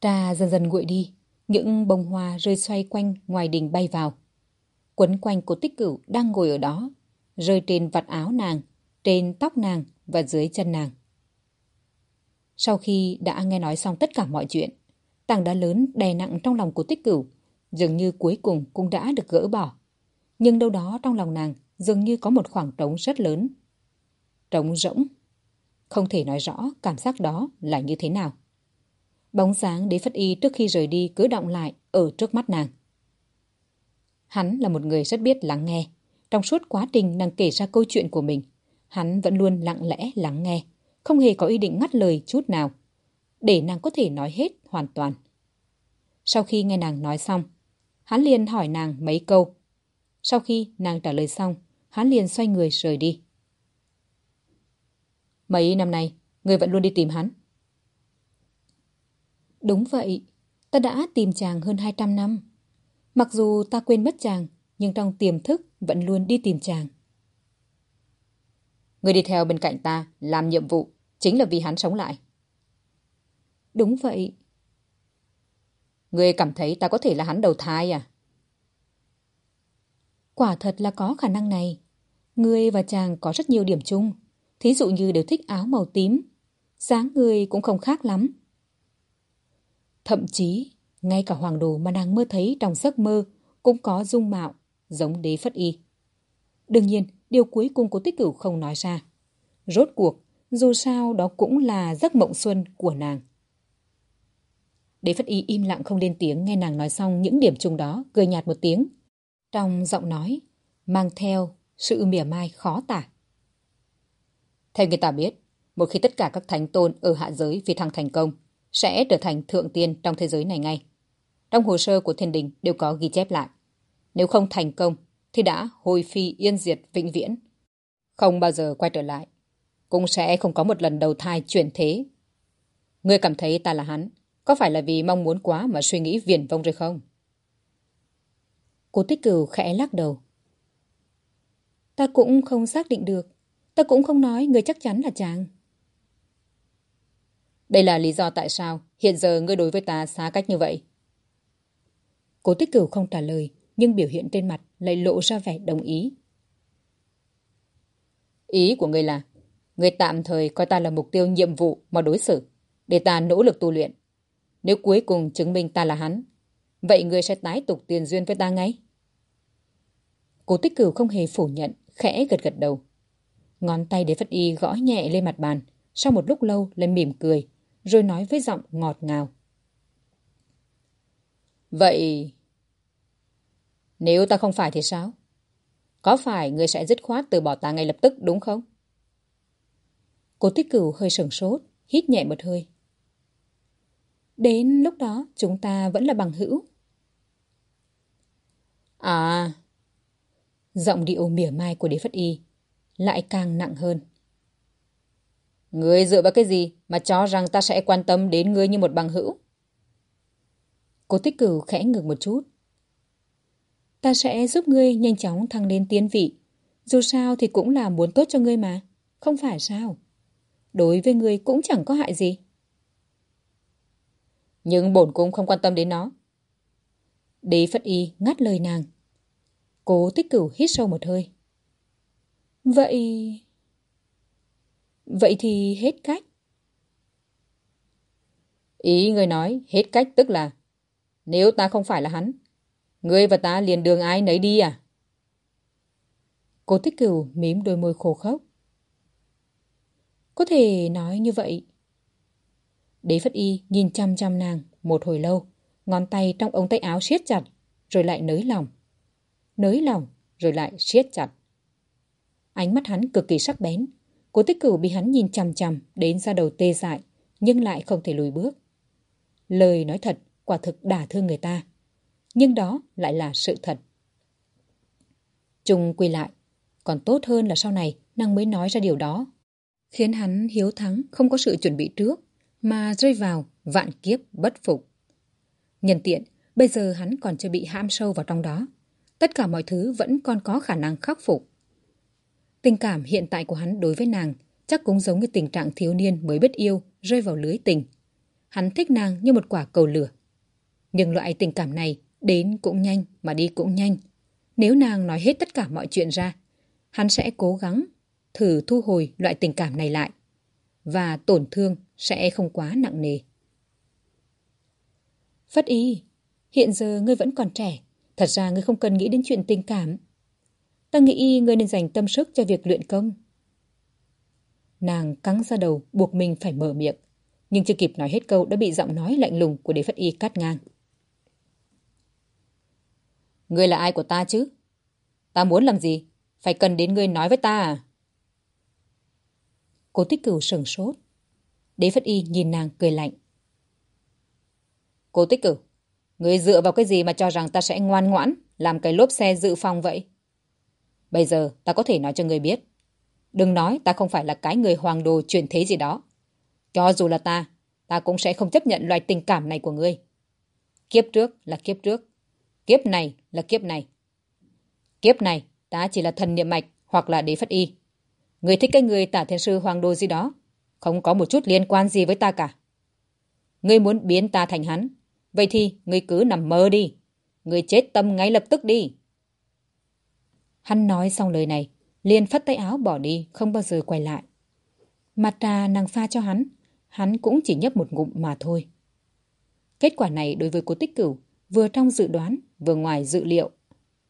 Trà dần dần nguội đi, những bông hoa rơi xoay quanh ngoài đình bay vào. Quấn quanh cô tích cửu đang ngồi ở đó, rơi trên vạt áo nàng, trên tóc nàng và dưới chân nàng. Sau khi đã nghe nói xong tất cả mọi chuyện, tảng đá lớn đè nặng trong lòng của tích cửu, dường như cuối cùng cũng đã được gỡ bỏ. Nhưng đâu đó trong lòng nàng dường như có một khoảng trống rất lớn. Trống rỗng. Không thể nói rõ cảm giác đó là như thế nào. Bóng dáng đế phất y trước khi rời đi cứ động lại ở trước mắt nàng. Hắn là một người rất biết lắng nghe. Trong suốt quá trình nàng kể ra câu chuyện của mình, hắn vẫn luôn lặng lẽ lắng nghe, không hề có ý định ngắt lời chút nào, để nàng có thể nói hết hoàn toàn. Sau khi nghe nàng nói xong, hắn liền hỏi nàng mấy câu. Sau khi nàng trả lời xong, hắn liền xoay người rời đi. Mấy năm nay, người vẫn luôn đi tìm hắn. Đúng vậy, ta đã tìm chàng hơn 200 năm. Mặc dù ta quên mất chàng, nhưng trong tiềm thức vẫn luôn đi tìm chàng. Người đi theo bên cạnh ta làm nhiệm vụ chính là vì hắn sống lại. Đúng vậy. Người cảm thấy ta có thể là hắn đầu thai à? Quả thật là có khả năng này. Người và chàng có rất nhiều điểm chung. Thí dụ như đều thích áo màu tím. dáng người cũng không khác lắm. Thậm chí, ngay cả hoàng đồ mà nàng mơ thấy trong giấc mơ cũng có dung mạo, giống đế phất y. Đương nhiên, điều cuối cùng của tích cửu không nói ra. Rốt cuộc, dù sao đó cũng là giấc mộng xuân của nàng. Đế phất y im lặng không lên tiếng nghe nàng nói xong những điểm chung đó, cười nhạt một tiếng. Trong giọng nói, mang theo sự mỉa mai khó tả. Theo người ta biết, một khi tất cả các thánh tôn ở hạ giới phi thăng thành công, sẽ trở thành thượng tiên trong thế giới này ngay. Trong hồ sơ của thiên đình đều có ghi chép lại. Nếu không thành công, thì đã hồi phi yên diệt vĩnh viễn. Không bao giờ quay trở lại. Cũng sẽ không có một lần đầu thai chuyển thế. Ngươi cảm thấy ta là hắn, có phải là vì mong muốn quá mà suy nghĩ viển vông rồi không? Cô tích cửu khẽ lắc đầu. Ta cũng không xác định được. Ta cũng không nói người chắc chắn là chàng. Đây là lý do tại sao hiện giờ ngươi đối với ta xa cách như vậy. Cố tích cửu không trả lời, nhưng biểu hiện trên mặt lại lộ ra vẻ đồng ý. Ý của ngươi là, ngươi tạm thời coi ta là mục tiêu nhiệm vụ mà đối xử, để ta nỗ lực tu luyện. Nếu cuối cùng chứng minh ta là hắn, vậy ngươi sẽ tái tục tiền duyên với ta ngay. Cố tích cửu không hề phủ nhận, khẽ gật gật đầu. Ngón tay để phất y gõ nhẹ lên mặt bàn, sau một lúc lâu lại mỉm cười, rồi nói với giọng ngọt ngào. Vậy... Nếu ta không phải thì sao? Có phải người sẽ dứt khoát từ bỏ ta ngay lập tức đúng không? Cô tích cửu hơi sừng sốt, hít nhẹ một hơi. Đến lúc đó chúng ta vẫn là bằng hữu. À... Giọng điệu mỉa mai của đế phất y lại càng nặng hơn. Ngươi dựa vào cái gì mà cho rằng ta sẽ quan tâm đến ngươi như một bằng hữu? Cô tích cửu khẽ ngược một chút. Ta sẽ giúp ngươi nhanh chóng thăng lên tiến vị. Dù sao thì cũng là muốn tốt cho ngươi mà. Không phải sao? Đối với ngươi cũng chẳng có hại gì. Nhưng bổn cung không quan tâm đến nó. Đế Phất Y ngắt lời nàng. Cố tích cửu hít sâu một hơi. Vậy... Vậy thì hết cách. Ý người nói hết cách tức là nếu ta không phải là hắn, ngươi và ta liền đường ai nấy đi à? Cô tích cửu mím đôi môi khô khốc. Có thể nói như vậy. Đế Phất Y nhìn chăm chăm nàng một hồi lâu, ngón tay trong ống tay áo siết chặt, rồi lại nới lỏng. Nới lỏng, rồi lại siết chặt. Ánh mắt hắn cực kỳ sắc bén, Cố tích cửu bị hắn nhìn chằm chằm đến ra đầu tê dại, nhưng lại không thể lùi bước. Lời nói thật, quả thực đả thương người ta. Nhưng đó lại là sự thật. Trung quy lại, còn tốt hơn là sau này nàng mới nói ra điều đó. Khiến hắn hiếu thắng không có sự chuẩn bị trước, mà rơi vào vạn kiếp bất phục. Nhân tiện, bây giờ hắn còn chưa bị hãm sâu vào trong đó. Tất cả mọi thứ vẫn còn có khả năng khắc phục. Tình cảm hiện tại của hắn đối với nàng chắc cũng giống như tình trạng thiếu niên mới biết yêu rơi vào lưới tình. Hắn thích nàng như một quả cầu lửa. Nhưng loại tình cảm này đến cũng nhanh mà đi cũng nhanh. Nếu nàng nói hết tất cả mọi chuyện ra, hắn sẽ cố gắng thử thu hồi loại tình cảm này lại. Và tổn thương sẽ không quá nặng nề. Phất y, hiện giờ ngươi vẫn còn trẻ. Thật ra ngươi không cần nghĩ đến chuyện tình cảm. Ta nghĩ ngươi nên dành tâm sức cho việc luyện công. Nàng cắn ra đầu buộc mình phải mở miệng. Nhưng chưa kịp nói hết câu đã bị giọng nói lạnh lùng của đế phất y cắt ngang. Ngươi là ai của ta chứ? Ta muốn làm gì? Phải cần đến ngươi nói với ta à? Cố tích cửu sừng sốt. Đế phất y nhìn nàng cười lạnh. Cố tích cửu, ngươi dựa vào cái gì mà cho rằng ta sẽ ngoan ngoãn làm cái lốp xe dự phòng vậy? Bây giờ ta có thể nói cho ngươi biết. Đừng nói ta không phải là cái người hoàng đồ truyền thế gì đó. Cho dù là ta, ta cũng sẽ không chấp nhận loại tình cảm này của ngươi. Kiếp trước là kiếp trước. Kiếp này là kiếp này. Kiếp này, ta chỉ là thần niệm mạch hoặc là đế phất y. Người thích cái người tả thiên sư hoàng đồ gì đó, không có một chút liên quan gì với ta cả. Ngươi muốn biến ta thành hắn, vậy thì ngươi cứ nằm mơ đi. Ngươi chết tâm ngay lập tức đi. Hắn nói xong lời này, liền phất tay áo bỏ đi, không bao giờ quay lại. Mặt trà nàng pha cho hắn, hắn cũng chỉ nhấp một ngụm mà thôi. Kết quả này đối với cô tích cửu, vừa trong dự đoán, vừa ngoài dự liệu.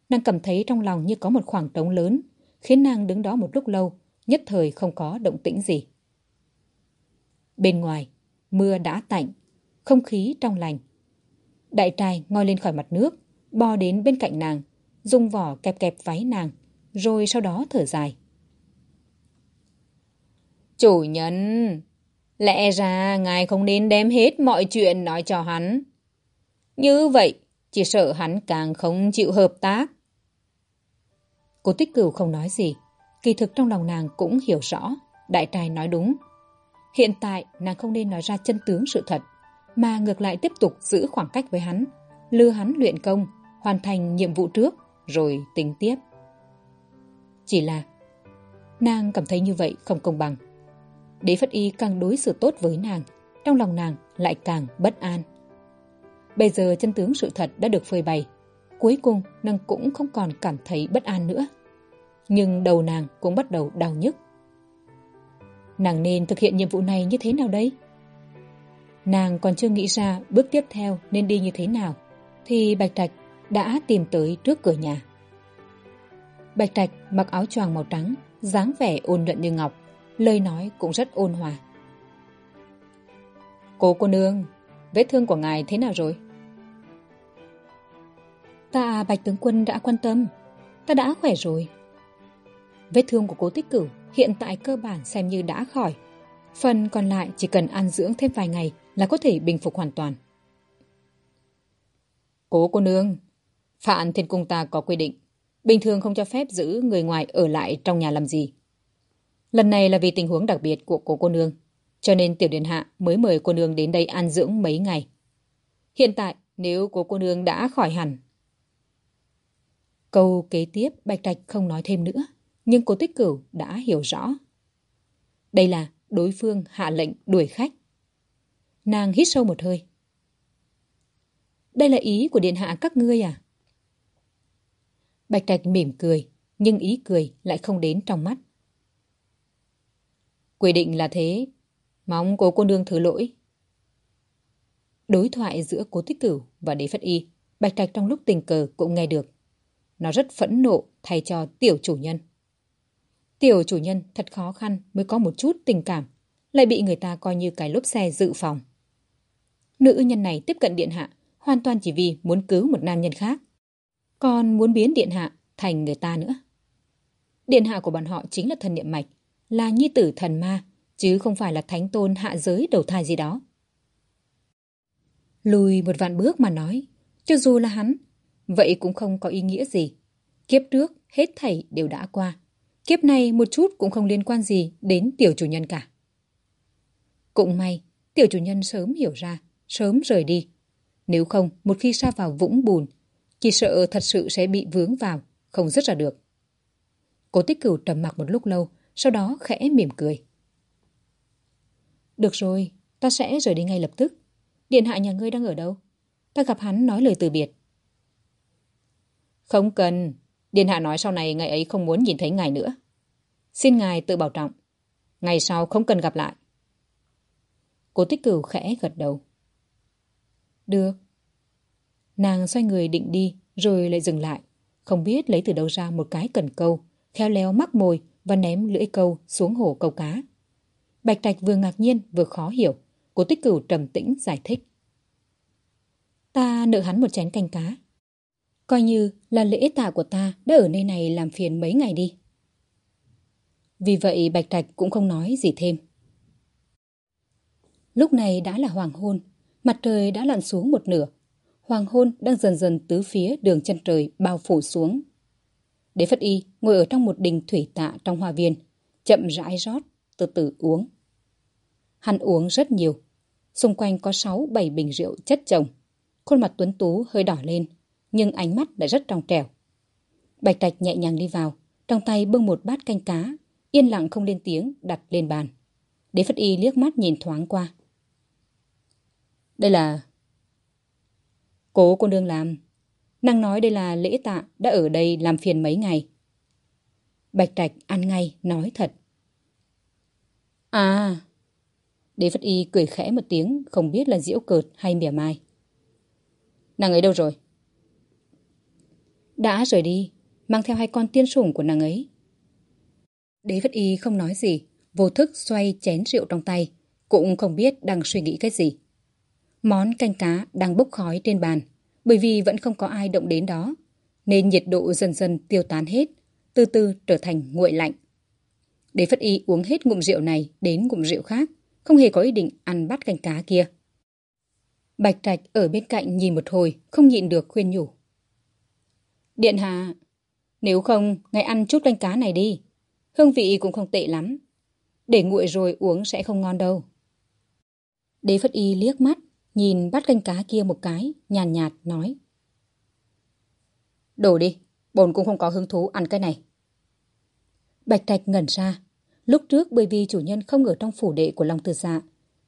Nàng cảm thấy trong lòng như có một khoảng trống lớn, khiến nàng đứng đó một lúc lâu, nhất thời không có động tĩnh gì. Bên ngoài, mưa đã tạnh, không khí trong lành. Đại trai ngoi lên khỏi mặt nước, bò đến bên cạnh nàng, dùng vỏ kẹp kẹp váy nàng, rồi sau đó thở dài. Chủ nhân, lẽ ra ngài không nên đem hết mọi chuyện nói cho hắn. Như vậy, chỉ sợ hắn càng không chịu hợp tác. Cô tích cửu không nói gì, kỳ thực trong lòng nàng cũng hiểu rõ, đại trai nói đúng. Hiện tại nàng không nên nói ra chân tướng sự thật, mà ngược lại tiếp tục giữ khoảng cách với hắn, lừa hắn luyện công, hoàn thành nhiệm vụ trước, rồi tính tiếp. Chỉ là nàng cảm thấy như vậy không công bằng. Đế Phất Y càng đối xử tốt với nàng, trong lòng nàng lại càng bất an. Bây giờ chân tướng sự thật đã được phơi bày, cuối cùng nàng cũng không còn cảm thấy bất an nữa. Nhưng đầu nàng cũng bắt đầu đau nhức. Nàng nên thực hiện nhiệm vụ này như thế nào đây? Nàng còn chưa nghĩ ra bước tiếp theo nên đi như thế nào, thì Bạch Trạch đã tìm tới trước cửa nhà. Bạch Trạch mặc áo choàng màu trắng, dáng vẻ ôn nhuận như ngọc, lời nói cũng rất ôn hòa. Cô cô nương, vết thương của ngài thế nào rồi? Ta Bạch tướng quân đã quan tâm, ta đã khỏe rồi. Vết thương của cố tích cửu hiện tại cơ bản xem như đã khỏi. Phần còn lại chỉ cần ăn dưỡng thêm vài ngày là có thể bình phục hoàn toàn. Cố cô nương, Phạn Thiên Cung ta có quy định, bình thường không cho phép giữ người ngoài ở lại trong nhà làm gì. Lần này là vì tình huống đặc biệt của cô cô nương, cho nên Tiểu Điện Hạ mới mời cô nương đến đây ăn dưỡng mấy ngày. Hiện tại, nếu cô cô nương đã khỏi hẳn. Câu kế tiếp Bạch Trạch không nói thêm nữa, nhưng cô Tích Cửu đã hiểu rõ. Đây là đối phương hạ lệnh đuổi khách. Nàng hít sâu một hơi. Đây là ý của Điện Hạ các ngươi à? Bạch Trạch mỉm cười, nhưng ý cười lại không đến trong mắt. Quy định là thế, mong cố cô nương thứ lỗi. Đối thoại giữa cố tích cửu và đế phất y, Bạch Trạch trong lúc tình cờ cũng nghe được. Nó rất phẫn nộ thay cho tiểu chủ nhân. Tiểu chủ nhân thật khó khăn mới có một chút tình cảm, lại bị người ta coi như cái lốp xe dự phòng. Nữ nhân này tiếp cận điện hạ hoàn toàn chỉ vì muốn cứu một nam nhân khác còn muốn biến Điện Hạ thành người ta nữa. Điện Hạ của bọn họ chính là thần niệm mạch, là nhi tử thần ma, chứ không phải là thánh tôn hạ giới đầu thai gì đó. Lùi một vạn bước mà nói, cho dù là hắn, vậy cũng không có ý nghĩa gì. Kiếp trước, hết thảy đều đã qua. Kiếp này một chút cũng không liên quan gì đến tiểu chủ nhân cả. Cũng may, tiểu chủ nhân sớm hiểu ra, sớm rời đi. Nếu không, một khi sa vào vũng bùn, chỉ sợ thật sự sẽ bị vướng vào, không dứt ra được. Cố tích cửu trầm mặc một lúc lâu, sau đó khẽ mỉm cười. Được rồi, ta sẽ rời đi ngay lập tức. Điện hạ nhà ngươi đang ở đâu? Ta gặp hắn nói lời từ biệt. Không cần. Điện hạ nói sau này ngày ấy không muốn nhìn thấy ngài nữa. Xin ngài tự bảo trọng. Ngày sau không cần gặp lại. Cố tích cửu khẽ gật đầu. Được. Nàng xoay người định đi, rồi lại dừng lại. Không biết lấy từ đâu ra một cái cần câu, khéo léo mắc mồi và ném lưỡi câu xuống hồ câu cá. Bạch Trạch vừa ngạc nhiên vừa khó hiểu. Cố tích cửu trầm tĩnh giải thích. Ta nợ hắn một chén canh cá. Coi như là lễ tạ của ta đã ở nơi này làm phiền mấy ngày đi. Vì vậy Bạch Trạch cũng không nói gì thêm. Lúc này đã là hoàng hôn, mặt trời đã lặn xuống một nửa. Hoàng hôn đang dần dần tứ phía đường chân trời bao phủ xuống. Đế Phất Y ngồi ở trong một đình thủy tạ trong hoa viên, chậm rãi rót, từ từ uống. Hắn uống rất nhiều. Xung quanh có 6-7 bình rượu chất chồng. Khuôn mặt tuấn tú hơi đỏ lên, nhưng ánh mắt lại rất trong trẻo. Bạch Trạch nhẹ nhàng đi vào, trong tay bưng một bát canh cá, yên lặng không lên tiếng đặt lên bàn. Đế Phất Y liếc mắt nhìn thoáng qua. Đây là... Cố cô nương làm. Nàng nói đây là lễ tạ đã ở đây làm phiền mấy ngày. Bạch Trạch ăn ngay, nói thật. À... Đế Phất Y cười khẽ một tiếng, không biết là diễu cợt hay mỉa mai. Nàng ấy đâu rồi? Đã rời đi, mang theo hai con tiên sủng của nàng ấy. Đế Phất Y không nói gì, vô thức xoay chén rượu trong tay, cũng không biết đang suy nghĩ cái gì. Món canh cá đang bốc khói trên bàn, bởi vì vẫn không có ai động đến đó, nên nhiệt độ dần dần tiêu tán hết, từ từ trở thành nguội lạnh. Đế Phất Y uống hết ngụm rượu này đến ngụm rượu khác, không hề có ý định ăn bát canh cá kia. Bạch Trạch ở bên cạnh nhìn một hồi, không nhịn được khuyên nhủ. Điện hạ, nếu không, ngài ăn chút canh cá này đi. Hương vị cũng không tệ lắm. Để nguội rồi uống sẽ không ngon đâu. Đế Phất Y liếc mắt, nhìn bát canh cá kia một cái, nhàn nhạt, nhạt nói. Đổ đi, bồn cũng không có hứng thú ăn cái này. Bạch Trạch ngẩn ra, Lúc trước bởi vì chủ nhân không ở trong phủ đệ của Long Tư Dạ,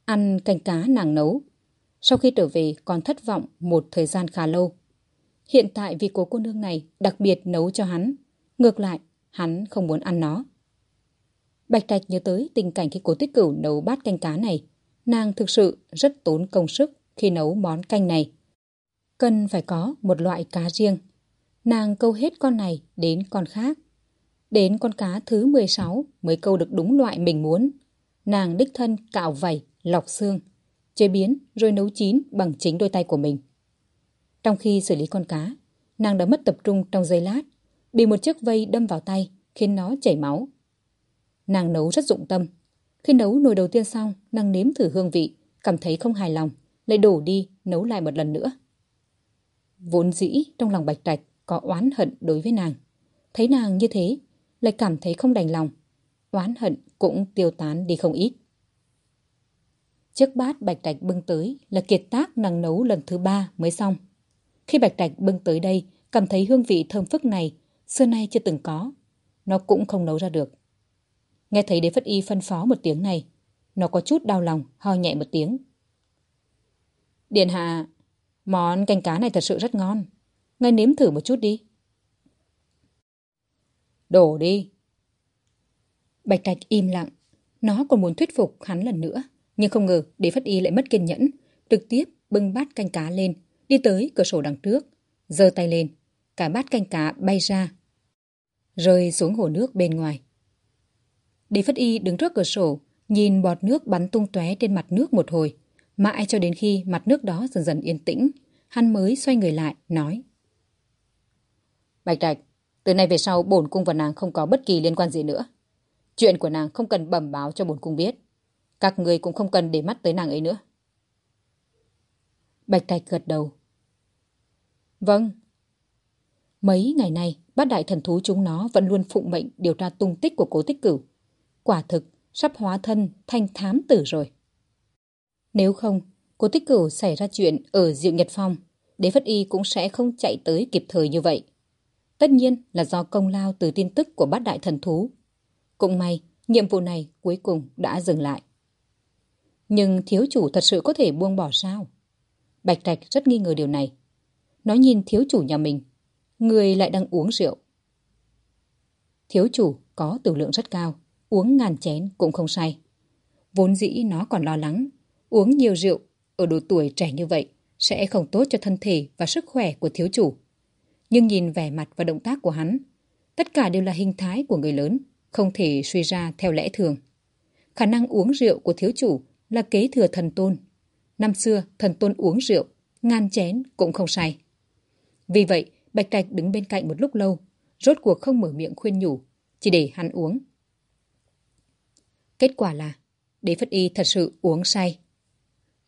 ăn canh cá nàng nấu. Sau khi trở về còn thất vọng một thời gian khá lâu. Hiện tại vì cô cô nương này đặc biệt nấu cho hắn. Ngược lại, hắn không muốn ăn nó. Bạch Trạch nhớ tới tình cảnh khi cố tích cửu nấu bát canh cá này. Nàng thực sự rất tốn công sức khi nấu món canh này. Cần phải có một loại cá riêng. Nàng câu hết con này đến con khác Đến con cá thứ 16 mới câu được đúng loại mình muốn. Nàng đích thân cạo vảy, lọc xương, chế biến rồi nấu chín bằng chính đôi tay của mình. Trong khi xử lý con cá, nàng đã mất tập trung trong giây lát, bị một chiếc vây đâm vào tay khiến nó chảy máu. Nàng nấu rất dụng tâm. Khi nấu nồi đầu tiên xong, nàng nếm thử hương vị, cảm thấy không hài lòng, lại đổ đi nấu lại một lần nữa. Vốn dĩ trong lòng Bạch Trạch có oán hận đối với nàng. Thấy nàng như thế, lại cảm thấy không đành lòng. Oán hận cũng tiêu tán đi không ít. Chiếc bát Bạch Trạch bưng tới là kiệt tác nàng nấu lần thứ ba mới xong. Khi Bạch Trạch bưng tới đây, cảm thấy hương vị thơm phức này, xưa nay chưa từng có. Nó cũng không nấu ra được. Nghe thấy đế phất y phân phó một tiếng này, nó có chút đau lòng, ho nhẹ một tiếng. Điện hạ, món canh cá này thật sự rất ngon. Ngài nếm thử một chút đi. Đổ đi. Bạch Trạch im lặng. Nó còn muốn thuyết phục hắn lần nữa. Nhưng không ngờ Đế Phất Y lại mất kiên nhẫn. Trực tiếp bưng bát canh cá lên. Đi tới cửa sổ đằng trước. giơ tay lên. Cả bát canh cá bay ra. Rơi xuống hồ nước bên ngoài. Đế Phất Y đứng trước cửa sổ. Nhìn bọt nước bắn tung tóe trên mặt nước một hồi. Mãi cho đến khi mặt nước đó dần dần yên tĩnh. Hắn mới xoay người lại, nói. Bạch Trạch, từ nay về sau bổn cung và nàng không có bất kỳ liên quan gì nữa. Chuyện của nàng không cần bẩm báo cho bổn cung biết. Các người cũng không cần để mắt tới nàng ấy nữa. Bạch Trạch gật đầu. Vâng. Mấy ngày nay, bát đại thần thú chúng nó vẫn luôn phụng mệnh điều tra tung tích của cố tích cửu. Quả thực, sắp hóa thân thanh thám tử rồi. Nếu không, cố tích cửu xảy ra chuyện ở Diệu Nhật Phong, đế phất y cũng sẽ không chạy tới kịp thời như vậy. Tất nhiên là do công lao từ tin tức của bát đại thần thú. Cũng may, nhiệm vụ này cuối cùng đã dừng lại. Nhưng thiếu chủ thật sự có thể buông bỏ sao? Bạch Trạch rất nghi ngờ điều này. Nó nhìn thiếu chủ nhà mình, người lại đang uống rượu. Thiếu chủ có tử lượng rất cao, uống ngàn chén cũng không say. Vốn dĩ nó còn lo lắng, uống nhiều rượu ở độ tuổi trẻ như vậy sẽ không tốt cho thân thể và sức khỏe của thiếu chủ. Nhưng nhìn vẻ mặt và động tác của hắn, tất cả đều là hình thái của người lớn, không thể suy ra theo lẽ thường. Khả năng uống rượu của thiếu chủ là kế thừa thần tôn. Năm xưa, thần tôn uống rượu, ngàn chén cũng không say. Vì vậy, Bạch Trạch đứng bên cạnh một lúc lâu, rốt cuộc không mở miệng khuyên nhủ, chỉ để hắn uống. Kết quả là, Đế Phất Y thật sự uống say.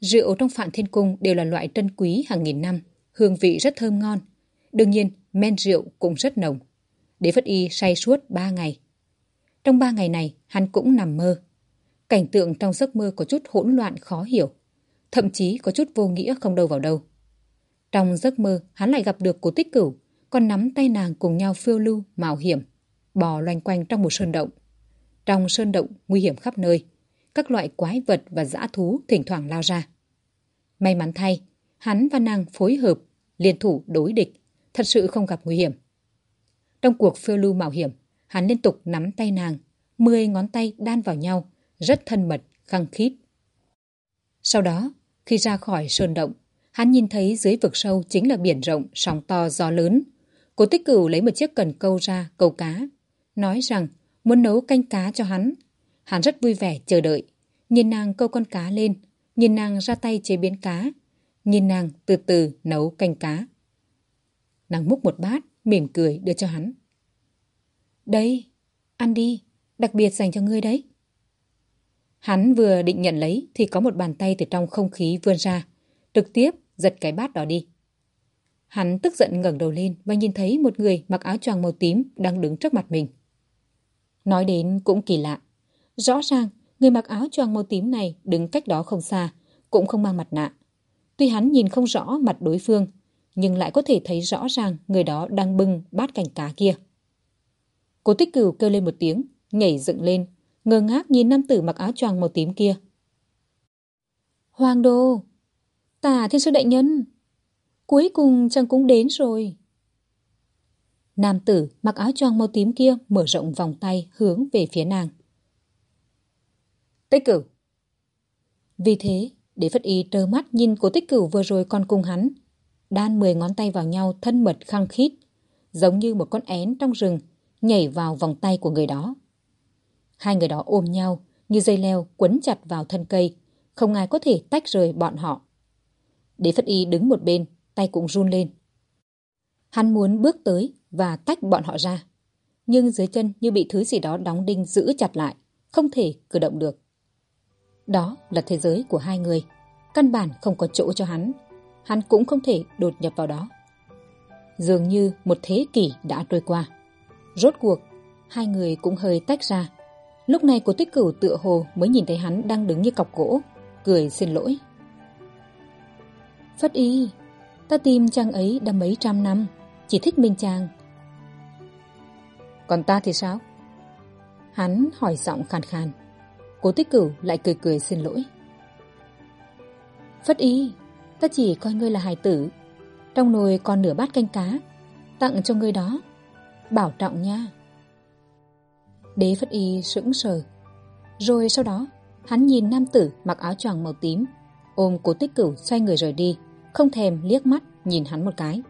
Rượu trong Phạn Thiên Cung đều là loại trân quý hàng nghìn năm, hương vị rất thơm ngon. Đương nhiên, men rượu cũng rất nồng. Đế Phất Y say suốt ba ngày. Trong ba ngày này, hắn cũng nằm mơ. Cảnh tượng trong giấc mơ có chút hỗn loạn khó hiểu, thậm chí có chút vô nghĩa không đâu vào đâu. Trong giấc mơ, hắn lại gặp được cô tích cửu, còn nắm tay nàng cùng nhau phiêu lưu, mạo hiểm, bò loanh quanh trong một sơn động. Trong sơn động, nguy hiểm khắp nơi, các loại quái vật và dã thú thỉnh thoảng lao ra. May mắn thay, hắn và nàng phối hợp, liên thủ đối địch, thật sự không gặp nguy hiểm. Trong cuộc phiêu lưu mạo hiểm, hắn liên tục nắm tay nàng, mười ngón tay đan vào nhau, rất thân mật, khăng khít. Sau đó, khi ra khỏi sơn động, hắn nhìn thấy dưới vực sâu chính là biển rộng, sóng to gió lớn. Cố tích cửu lấy một chiếc cần câu ra, câu cá, nói rằng muốn nấu canh cá cho hắn. Hắn rất vui vẻ chờ đợi, nhìn nàng câu con cá lên, nhìn nàng ra tay chế biến cá, nhìn nàng từ từ nấu canh cá. Nàng múc một bát, mỉm cười đưa cho hắn. Đây, ăn đi, đặc biệt dành cho ngươi đấy. Hắn vừa định nhận lấy thì có một bàn tay từ trong không khí vươn ra, trực tiếp giật cái bát đó đi. Hắn tức giận ngẩng đầu lên và nhìn thấy một người mặc áo choàng màu tím đang đứng trước mặt mình. Nói đến cũng kỳ lạ. Rõ ràng, người mặc áo choàng màu tím này đứng cách đó không xa, cũng không mang mặt nạ. Tuy hắn nhìn không rõ mặt đối phương, nhưng lại có thể thấy rõ ràng người đó đang bưng bát cành cá kia. Cố tích cửu kêu lên một tiếng, nhảy dựng lên, ngơ ngác nhìn nam tử mặc áo choàng màu tím kia. Hoàng đô! Tả thiên sư đại nhân! Cuối cùng chàng cũng đến rồi. Nam tử mặc áo choàng màu tím kia mở rộng vòng tay hướng về phía nàng. Tích cửu! Vì thế, để Phất Y trơ mắt nhìn cố tích cửu vừa rồi còn cùng hắn. Đan mười ngón tay vào nhau thân mật khăng khít, giống như một con én trong rừng nhảy vào vòng tay của người đó. Hai người đó ôm nhau như dây leo quấn chặt vào thân cây, không ai có thể tách rời bọn họ. Đế Phất Y đứng một bên, tay cũng run lên. Hắn muốn bước tới và tách bọn họ ra, nhưng dưới chân như bị thứ gì đó đóng đinh giữ chặt lại, không thể cử động được. Đó là thế giới của hai người, căn bản không có chỗ cho hắn, hắn cũng không thể đột nhập vào đó. Dường như một thế kỷ đã trôi qua. Rốt cuộc, hai người cũng hơi tách ra. Lúc này cô tích cửu tựa hồ mới nhìn thấy hắn đang đứng như cọc gỗ, cười xin lỗi. Phất y, ta tìm chàng ấy đã mấy trăm năm, chỉ thích mình chàng. Còn ta thì sao? Hắn hỏi giọng khàn khàn. Cố tích cửu lại cười cười xin lỗi. Phất y, ta chỉ coi ngươi là hài tử. Trong nồi còn nửa bát canh cá, tặng cho ngươi đó. Bảo trọng nha. Đế Phất y sững sờ. Rồi sau đó, hắn nhìn nam tử mặc áo choàng màu tím, ôm cố tích cửu xoay người rời đi, không thèm liếc mắt nhìn hắn một cái.